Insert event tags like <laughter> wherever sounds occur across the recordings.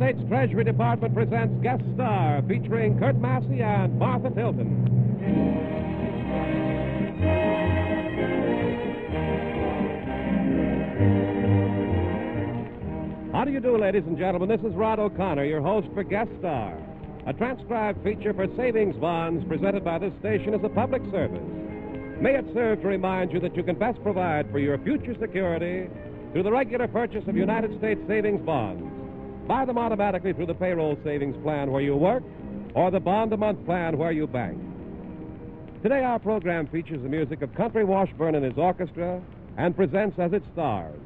States Treasury Department presents Guest Star, featuring Kurt Massey and Martha Tilton. How do you do, ladies and gentlemen? This is Rod O'Connor, your host for Guest Star. A transcribed feature for savings bonds presented by this station as a public service. May it serve to remind you that you can best provide for your future security through the regular purchase of United States savings bonds buy them automatically through the payroll savings plan where you work or the bond a month plan where you bank. Today, our program features the music of Country Washburn and his orchestra and presents as its stars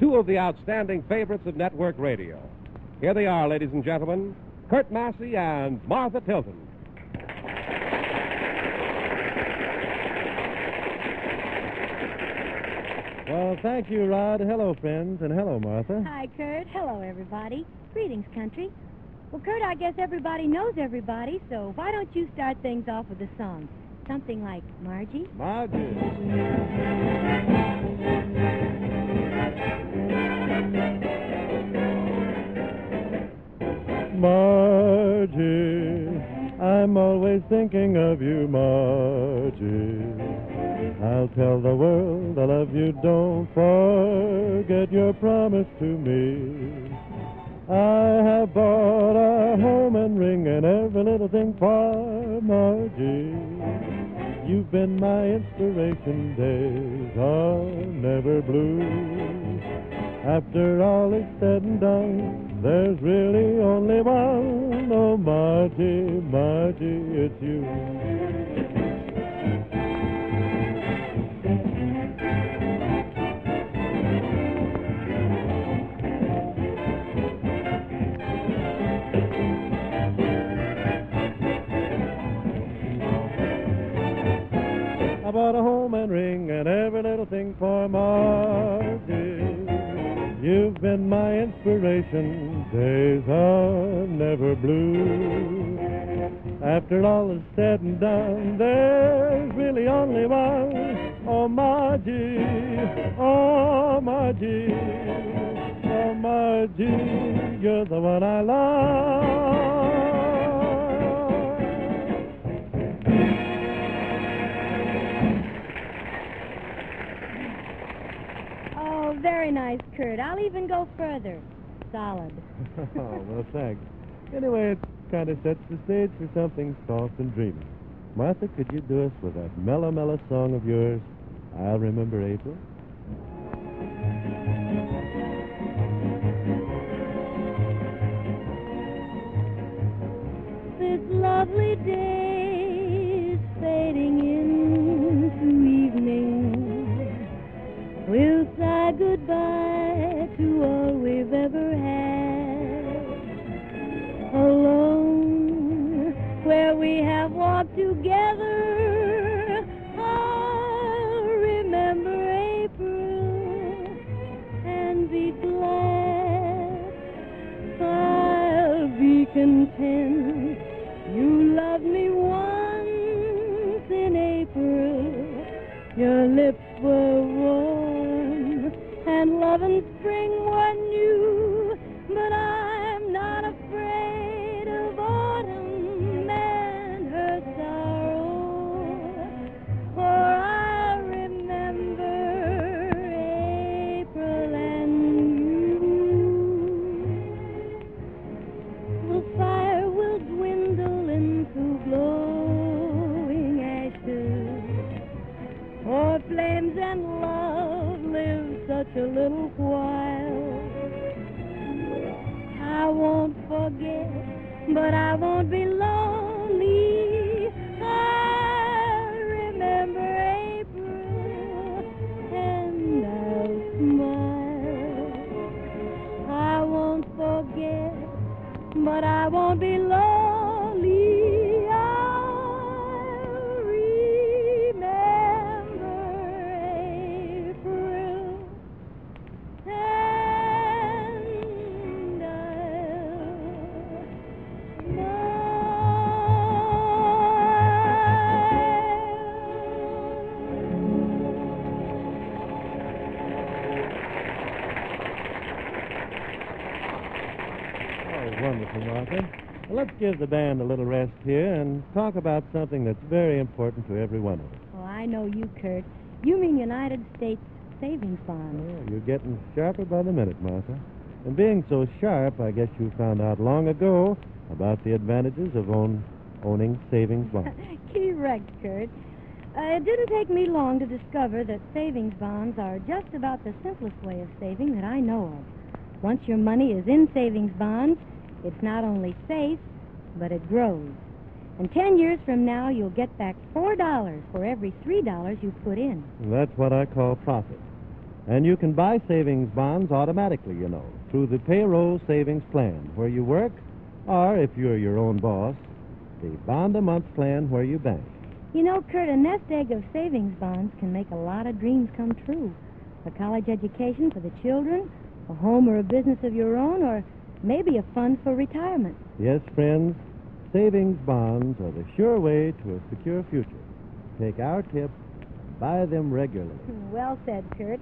two of the outstanding favorites of network radio. Here they are, ladies and gentlemen Kurt Massey and Martha Tilton. Well, thank you, Rod. Hello, friends, and hello, Martha. Hi, Kurt. Hello, everybody. Greetings, country. Well, Kurt, I guess everybody knows everybody, so why don't you start things off with a song? Something like Margie? Margie. Margie, I'm always thinking of you, Margie. I'll tell the world I love you, don't forget your promise to me. I have bought a home and ring and every little thing for Margie. You've been my inspiration, days are never blue. After all is said and done, there's really only one. Oh, Margie, Margie, it's you. every little thing for Margie. You've been my inspiration, days are never blue. After all is said and done, there's really only one. Oh, Margie, oh, Margie, oh, Margie, you're the one I love. very nice, Kurt. I'll even go further. Solid. <laughs> oh, well, thanks. Anyway, it kind of sets the stage for something soft and dreamy. Martha, could you do us with that mellow, mellow song of yours, I'll Remember April? This lovely day golden. You loved me once in April. Your lips were warm and loving. and You, Martha. Well, let's give the band a little rest here and talk about something that's very important to every one of us. Oh, I know you, Kurt. You mean United States savings bonds. Oh, you're getting sharper by the minute, Martha. And being so sharp, I guess you found out long ago about the advantages of own, owning savings bonds. <laughs> Correct, Kurt. Uh, it didn't take me long to discover that savings bonds are just about the simplest way of saving that I know of. Once your money is in savings bonds, it's not only safe, but it grows. And ten years from now, you'll get back four dollars for every three dollars you put in. That's what I call profit. And you can buy savings bonds automatically, you know, through the payroll savings plan where you work, or if you're your own boss, the bond a month plan where you bank. You know, Kurt, a nest egg of savings bonds can make a lot of dreams come true. A college education for the children, a home or a business of your own, or maybe a fund for retirement. Yes, friends, savings bonds are the sure way to a secure future. Take our tip, buy them regularly. Well said, Kurt.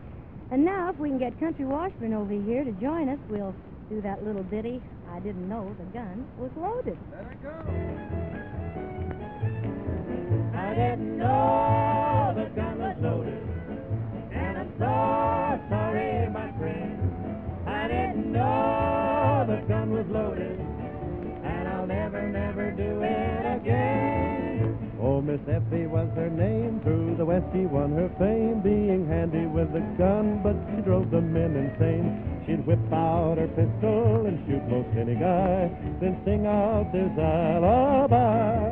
And now, if we can get Country Washburn over here to join us, we'll do that little ditty. I didn't know the gun was loaded. Let it go. I didn't know and I'll never, never do it again. Oh, Miss Effie was her name. Through the West she won her fame, being handy with a gun, but she drove the men insane. She'd whip out her pistol and shoot most any guy, then sing out this alibi.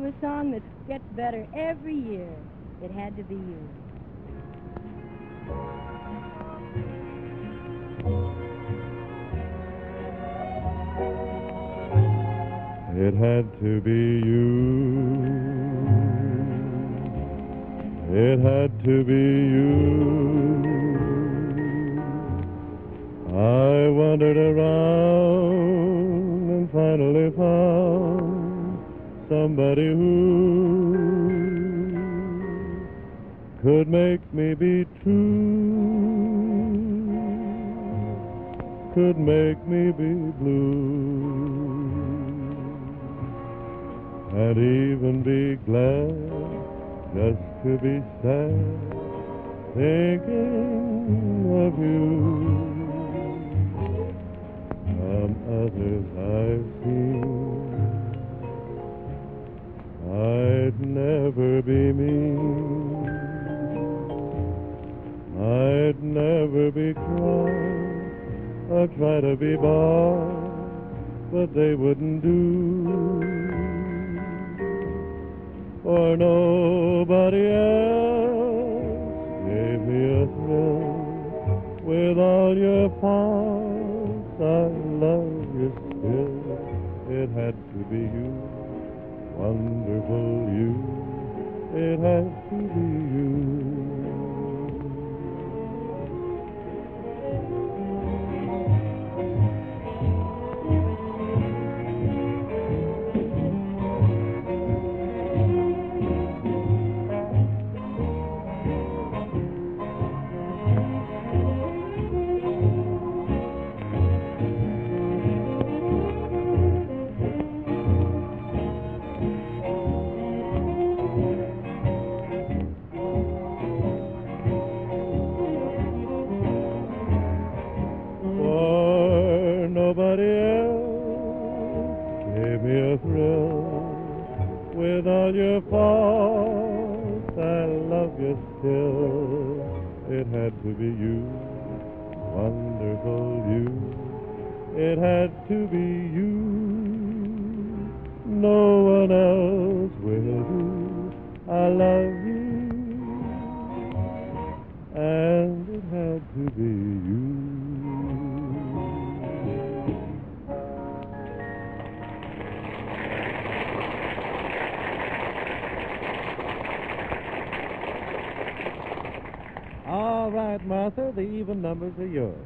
You a song that gets better every year. It had to be you. It had to be you. It had to be you. I wandered around and finally found somebody who could make me be true, could make me be blue and even be glad just to be sad thinking of you. Some others I've seen, I'd never be mean, I'd never be crying, I'd try to be bored, but they wouldn't do for nobody else gave me a thrill. With all your faults, I love you still. It had to be you, wonderful you. It has to be you. had to be you, wonderful you. It had to be you. No one else will do. I love you. And it had to be you. The numbers are yours.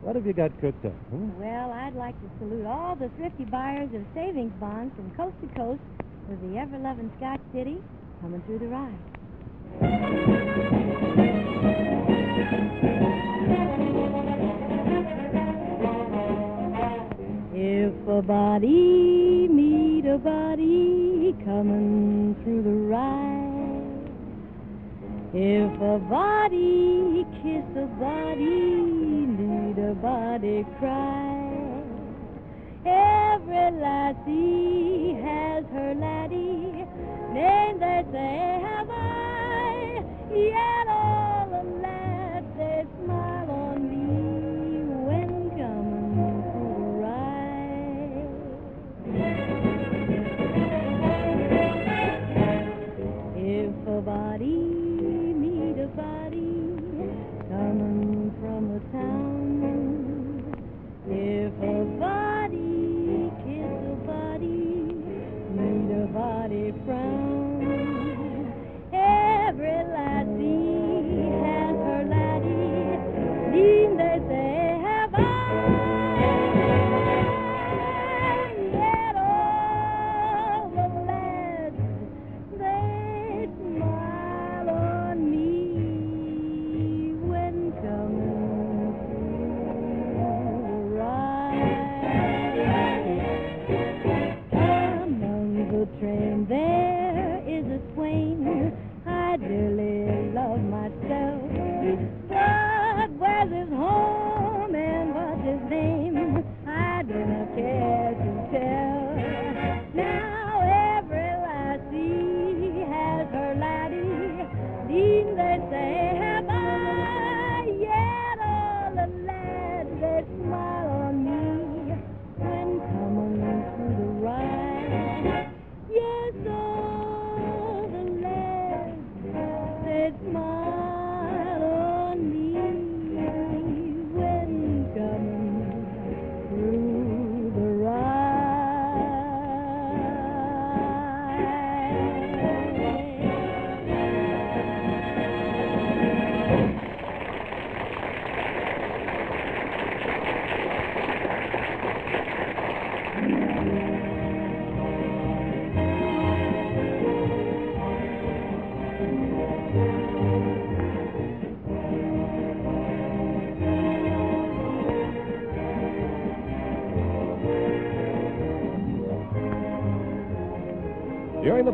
What have you got cooked up? Hmm? Well, I'd like to salute all the thrifty buyers of savings bonds from coast to coast with the ever-loving Scotch City coming through the ride. If a body meet a body coming through the ride, if a body kiss a body, need a body cry. Every lassie has her laddie, name that they have I. Yet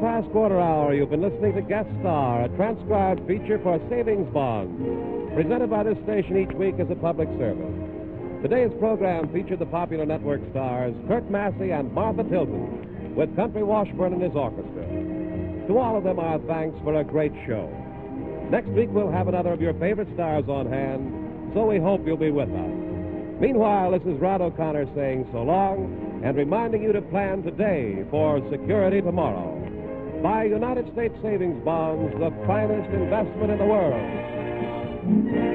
past quarter hour, you've been listening to Guest Star, a transcribed feature for savings bonds, presented by this station each week as a public service. Today's program featured the popular network stars Kurt Massey and Martha Tilton, with Country Washburn and his orchestra. To all of them, our thanks for a great show. Next week, we'll have another of your favorite stars on hand, so we hope you'll be with us. Meanwhile, this is Rod O'Connor saying so long and reminding you to plan today for security tomorrow. Buy United States savings bonds, the finest investment in the world.